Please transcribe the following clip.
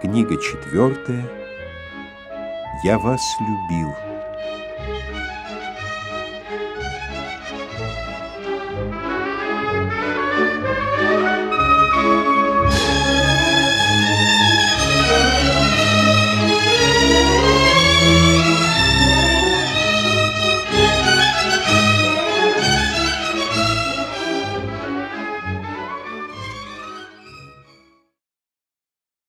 Книга четвертая. Я вас любил.